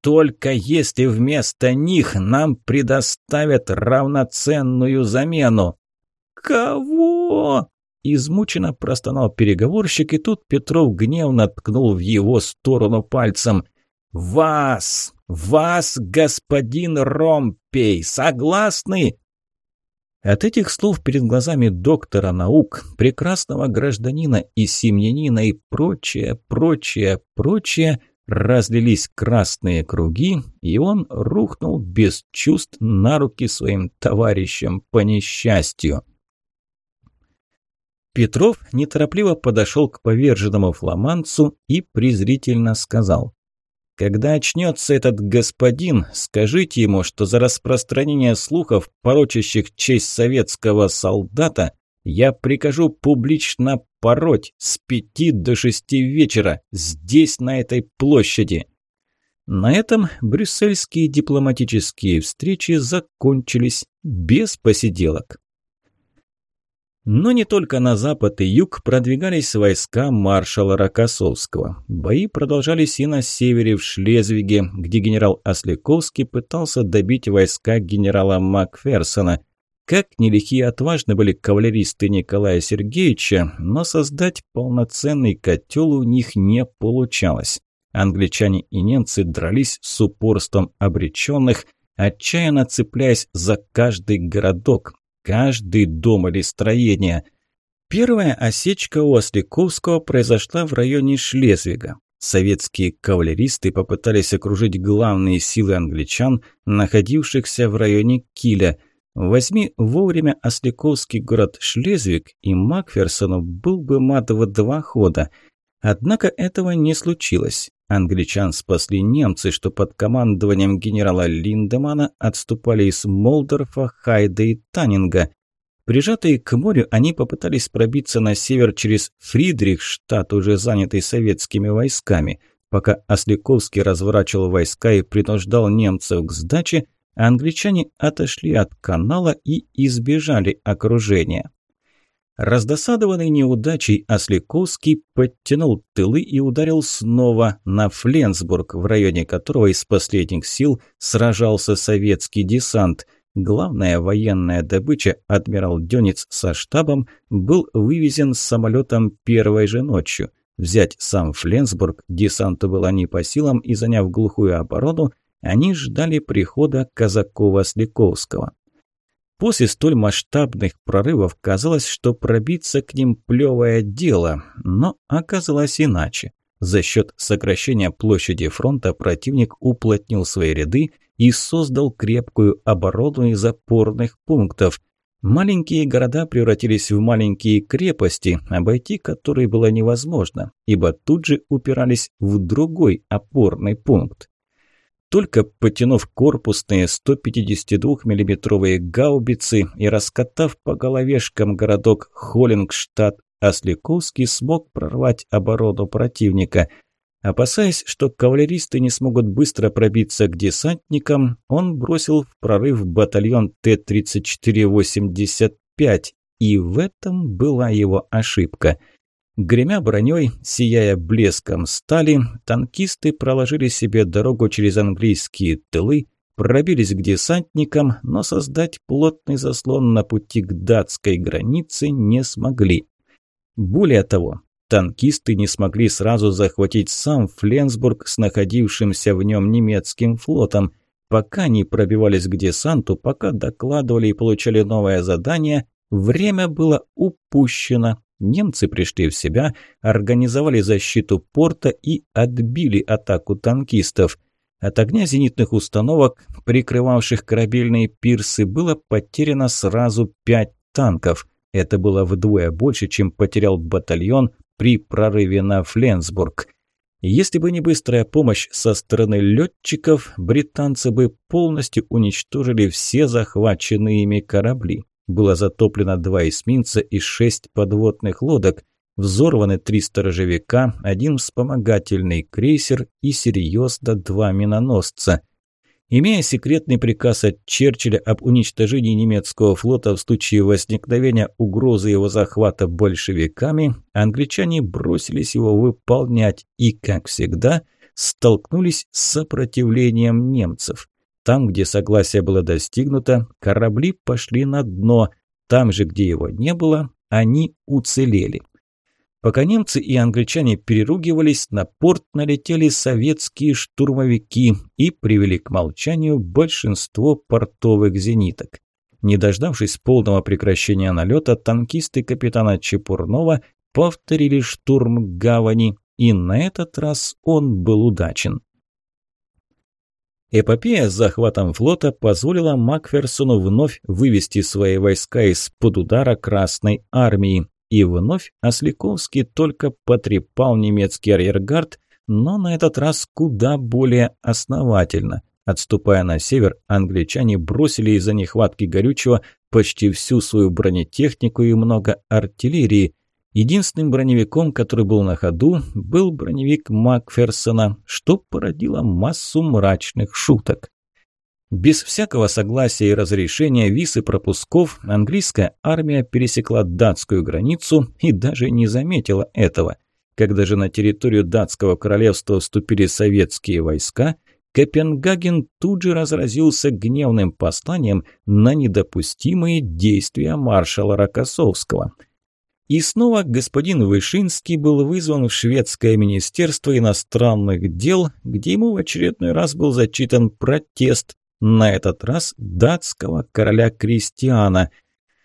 «Только если вместо них нам предоставят равноценную замену!» «Кого?» измученно простонал переговорщик, и тут Петров гневно ткнул в его сторону пальцем. «Вас! Вас, господин Ромпей! Согласны?» От этих слов перед глазами доктора наук, прекрасного гражданина и семьянина и прочее, прочее, прочее разлились красные круги, и он рухнул без чувств на руки своим товарищам по несчастью. Петров неторопливо подошел к поверженному фламандцу и презрительно сказал. «Когда очнется этот господин, скажите ему, что за распространение слухов, порочащих честь советского солдата, я прикажу публично пороть с пяти до шести вечера здесь, на этой площади». На этом брюссельские дипломатические встречи закончились без посиделок. Но не только на запад и юг продвигались войска маршала Рокоссовского. Бои продолжались и на севере, в Шлезвиге, где генерал Осликовский пытался добить войска генерала Макферсона. Как нелегки и отважны были кавалеристы Николая Сергеевича, но создать полноценный котел у них не получалось. Англичане и немцы дрались с упорством обреченных, отчаянно цепляясь за каждый городок, каждый дом или строение. Первая осечка у Осликовского произошла в районе Шлезвига. Советские кавалеристы попытались окружить главные силы англичан, находившихся в районе Киля. Возьми вовремя Осликовский город Шлезвиг, и Макферсону был бы матово два хода. Однако этого не случилось. Англичан спасли немцы, что под командованием генерала Линдемана отступали из Молдорфа, Хайда и Таннинга. Прижатые к морю, они попытались пробиться на север через Фридрихштадт, уже занятый советскими войсками. Пока Осляковский разворачивал войска и принуждал немцев к сдаче, англичане отошли от канала и избежали окружения. Раздосадованный неудачей Осликовский подтянул тылы и ударил снова на Фленсбург, в районе которого из последних сил сражался советский десант. Главная военная добыча, адмирал Дёниц со штабом, был вывезен самолетом первой же ночью. Взять сам Фленсбург десанту было не по силам, и заняв глухую оборону, они ждали прихода казакова Осликовского. После столь масштабных прорывов казалось, что пробиться к ним плевое дело, но оказалось иначе. За счет сокращения площади фронта противник уплотнил свои ряды и создал крепкую оборону из опорных пунктов. Маленькие города превратились в маленькие крепости, обойти которые было невозможно, ибо тут же упирались в другой опорный пункт. Только потянув корпусные 152-миллиметровые гаубицы и раскатав по головешкам городок Холлингштадт, Осликовский смог прорвать оборону противника. Опасаясь, что кавалеристы не смогут быстро пробиться к десантникам, он бросил в прорыв батальон Т-34-85, и в этом была его ошибка – Гремя броней, сияя блеском стали, танкисты проложили себе дорогу через английские тылы, пробились к десантникам, но создать плотный заслон на пути к датской границе не смогли. Более того, танкисты не смогли сразу захватить сам Фленсбург с находившимся в нем немецким флотом, пока не пробивались к десанту, пока докладывали и получали новое задание, время было упущено немцы, пришли в себя, организовали защиту порта и отбили атаку танкистов. От огня зенитных установок, прикрывавших корабельные пирсы, было потеряно сразу пять танков. Это было вдвое больше, чем потерял батальон при прорыве на Фленсбург. Если бы не быстрая помощь со стороны летчиков, британцы бы полностью уничтожили все захваченные ими корабли было затоплено два эсминца и шесть подводных лодок, взорваны три сторожевика, один вспомогательный крейсер и серьезно два миноносца. Имея секретный приказ от Черчилля об уничтожении немецкого флота в случае возникновения угрозы его захвата большевиками, англичане бросились его выполнять и, как всегда, столкнулись с сопротивлением немцев. Там, где согласие было достигнуто, корабли пошли на дно. Там же, где его не было, они уцелели. Пока немцы и англичане переругивались, на порт налетели советские штурмовики и привели к молчанию большинство портовых зениток. Не дождавшись полного прекращения налета, танкисты капитана Чепурнова повторили штурм гавани, и на этот раз он был удачен. Эпопея с захватом флота позволила Макферсону вновь вывести свои войска из-под удара Красной армии. И вновь Осликовский только потрепал немецкий арьергард, но на этот раз куда более основательно. Отступая на север, англичане бросили из-за нехватки горючего почти всю свою бронетехнику и много артиллерии – Единственным броневиком, который был на ходу, был броневик Макферсона, что породило массу мрачных шуток. Без всякого согласия и разрешения виз и пропусков английская армия пересекла датскую границу и даже не заметила этого. Когда же на территорию датского королевства вступили советские войска, Копенгаген тут же разразился гневным посланием на недопустимые действия маршала Рокоссовского – и снова господин Вышинский был вызван в шведское министерство иностранных дел, где ему в очередной раз был зачитан протест, на этот раз датского короля Кристиана.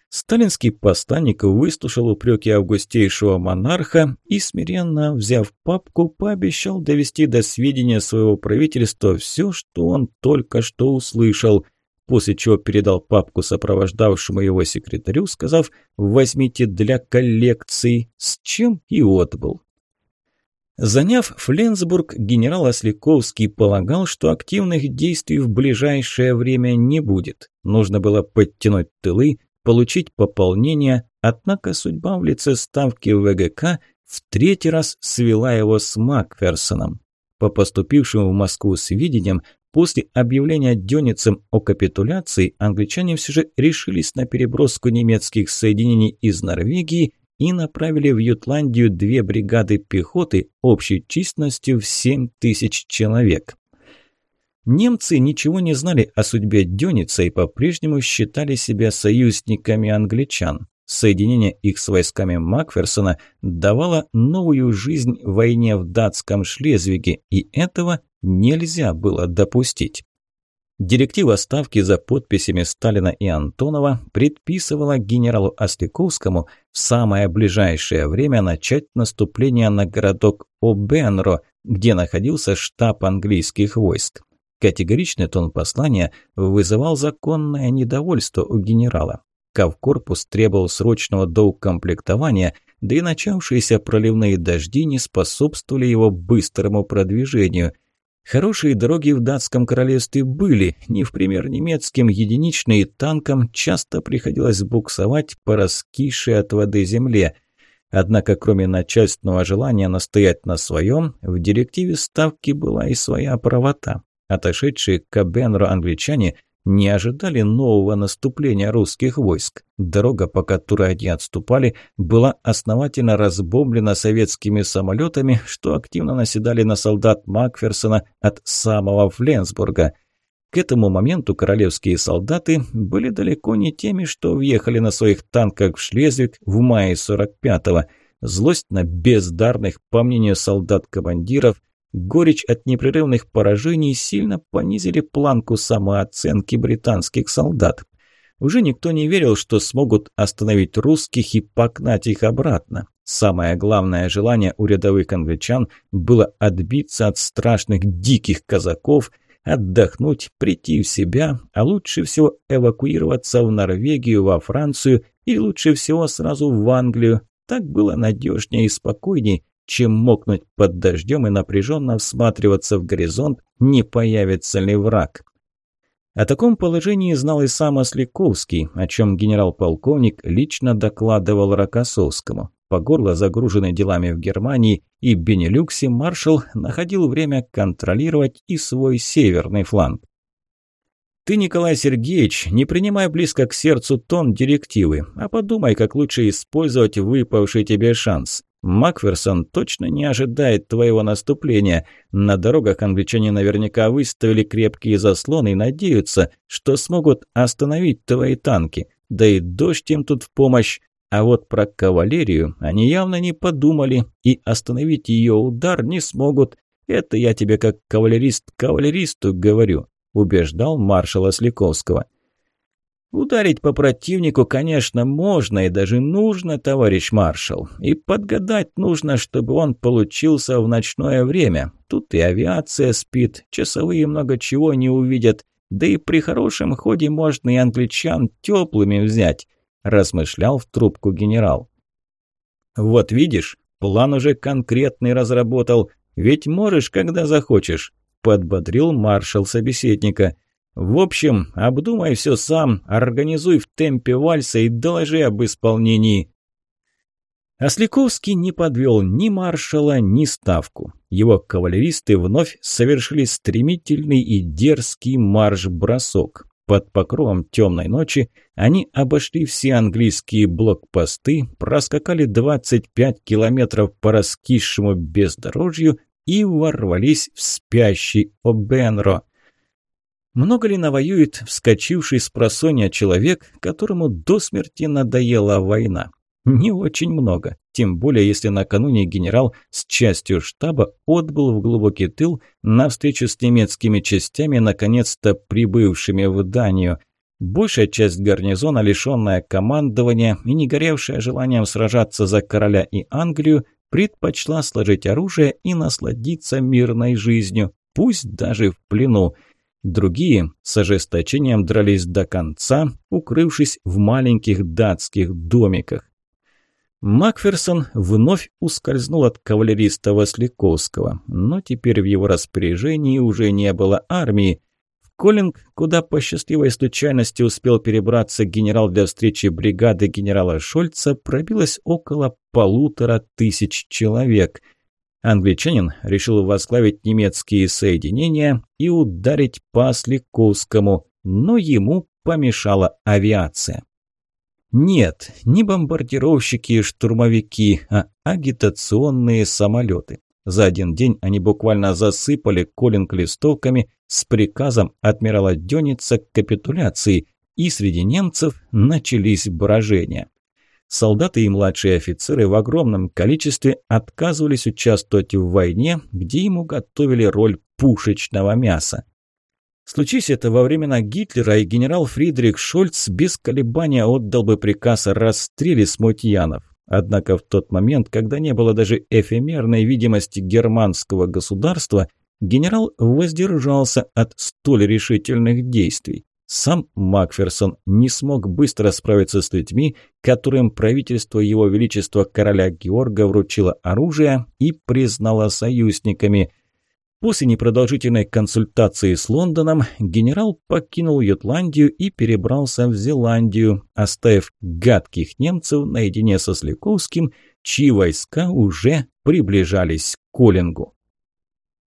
Сталинский посланник выслушал упреки августейшего монарха и, смиренно взяв папку, пообещал довести до сведения своего правительства все, что он только что услышал – после чего передал папку сопровождавшему его секретарю, сказав «возьмите для коллекции», с чем и отбыл. Заняв Фленсбург, генерал Осликовский полагал, что активных действий в ближайшее время не будет. Нужно было подтянуть тылы, получить пополнение, однако судьба в лице ставки ВГК в третий раз свела его с Макферсоном. По поступившим в Москву сведениям, После объявления Дёницем о капитуляции англичане все же решились на переброску немецких соединений из Норвегии и направили в Ютландию две бригады пехоты общей численностью в 7 тысяч человек. Немцы ничего не знали о судьбе Дёница и по-прежнему считали себя союзниками англичан. Соединение их с войсками Макферсона давало новую жизнь войне в датском Шлезвиге, и этого нельзя было допустить. Директива ставки за подписями Сталина и Антонова предписывала генералу Осликовскому в самое ближайшее время начать наступление на городок Обенро, где находился штаб английских войск. Категоричный тон послания вызывал законное недовольство у генерала в корпус требовал срочного доукомплектования, да и начавшиеся проливные дожди не способствовали его быстрому продвижению. Хорошие дороги в датском королевстве были, не в пример немецким, единичные танкам часто приходилось буксовать по раскисшей от воды земле – Однако, кроме начальственного желания настоять на своем, в директиве ставки была и своя правота. Отошедшие к Кабенру англичане не ожидали нового наступления русских войск. Дорога, по которой они отступали, была основательно разбомблена советскими самолетами, что активно наседали на солдат Макферсона от самого Фленсбурга. К этому моменту королевские солдаты были далеко не теми, что въехали на своих танках в Шлезвиг в мае 45-го. Злость на бездарных, по мнению солдат-командиров, Горечь от непрерывных поражений сильно понизили планку самооценки британских солдат. Уже никто не верил, что смогут остановить русских и погнать их обратно. Самое главное желание у рядовых англичан было отбиться от страшных диких казаков, отдохнуть, прийти в себя, а лучше всего эвакуироваться в Норвегию, во Францию и лучше всего сразу в Англию. Так было надежнее и спокойней, чем мокнуть под дождем и напряженно всматриваться в горизонт, не появится ли враг. О таком положении знал и сам Осликовский, о чем генерал-полковник лично докладывал Рокоссовскому. По горло загруженный делами в Германии и Бенелюксе маршал находил время контролировать и свой северный фланг. Ты, Николай Сергеевич, не принимай близко к сердцу тон директивы, а подумай, как лучше использовать выпавший тебе шанс. Макферсон точно не ожидает твоего наступления. На дорогах англичане наверняка выставили крепкие заслоны и надеются, что смогут остановить твои танки. Да и дождь им тут в помощь. А вот про кавалерию они явно не подумали, и остановить ее удар не смогут. Это я тебе как кавалерист кавалеристу говорю», – убеждал маршала Сликовского. Ударить по противнику, конечно, можно и даже нужно, товарищ маршал. И подгадать нужно, чтобы он получился в ночное время. Тут и авиация спит, часовые много чего не увидят. Да и при хорошем ходе можно и англичан теплыми взять», – размышлял в трубку генерал. «Вот видишь, план уже конкретный разработал. Ведь можешь, когда захочешь», – подбодрил маршал собеседника – в общем, обдумай все сам, организуй в темпе вальса и доложи об исполнении». Осляковский не подвел ни маршала, ни ставку. Его кавалеристы вновь совершили стремительный и дерзкий марш-бросок. Под покровом темной ночи они обошли все английские блокпосты, проскакали 25 километров по раскисшему бездорожью и ворвались в спящий Обенро – много ли навоюет вскочивший с просонья человек, которому до смерти надоела война? Не очень много, тем более если накануне генерал с частью штаба отбыл в глубокий тыл на встречу с немецкими частями, наконец-то прибывшими в Данию. Большая часть гарнизона, лишенная командования и не горевшая желанием сражаться за короля и Англию, предпочла сложить оружие и насладиться мирной жизнью, пусть даже в плену. Другие с ожесточением дрались до конца, укрывшись в маленьких датских домиках. Макферсон вновь ускользнул от кавалериста Васликовского, но теперь в его распоряжении уже не было армии. В Коллинг, куда по счастливой случайности успел перебраться генерал для встречи бригады генерала Шольца, пробилось около полутора тысяч человек – Англичанин решил возглавить немецкие соединения и ударить по Сликовскому, но ему помешала авиация. Нет, не бомбардировщики и штурмовики, а агитационные самолеты. За один день они буквально засыпали Коллинг листовками с приказом адмирала Дёница к капитуляции, и среди немцев начались брожения. Солдаты и младшие офицеры в огромном количестве отказывались участвовать в войне, где ему готовили роль пушечного мяса. Случись это во времена Гитлера, и генерал Фридрих Шольц без колебания отдал бы приказ о расстреле смутьянов. Однако в тот момент, когда не было даже эфемерной видимости германского государства, генерал воздержался от столь решительных действий. Сам Макферсон не смог быстро справиться с людьми, которым правительство Его Величества короля Георга вручило оружие и признало союзниками. После непродолжительной консультации с Лондоном генерал покинул Ютландию и перебрался в Зеландию, оставив гадких немцев наедине со Сликовским, чьи войска уже приближались к Коллингу.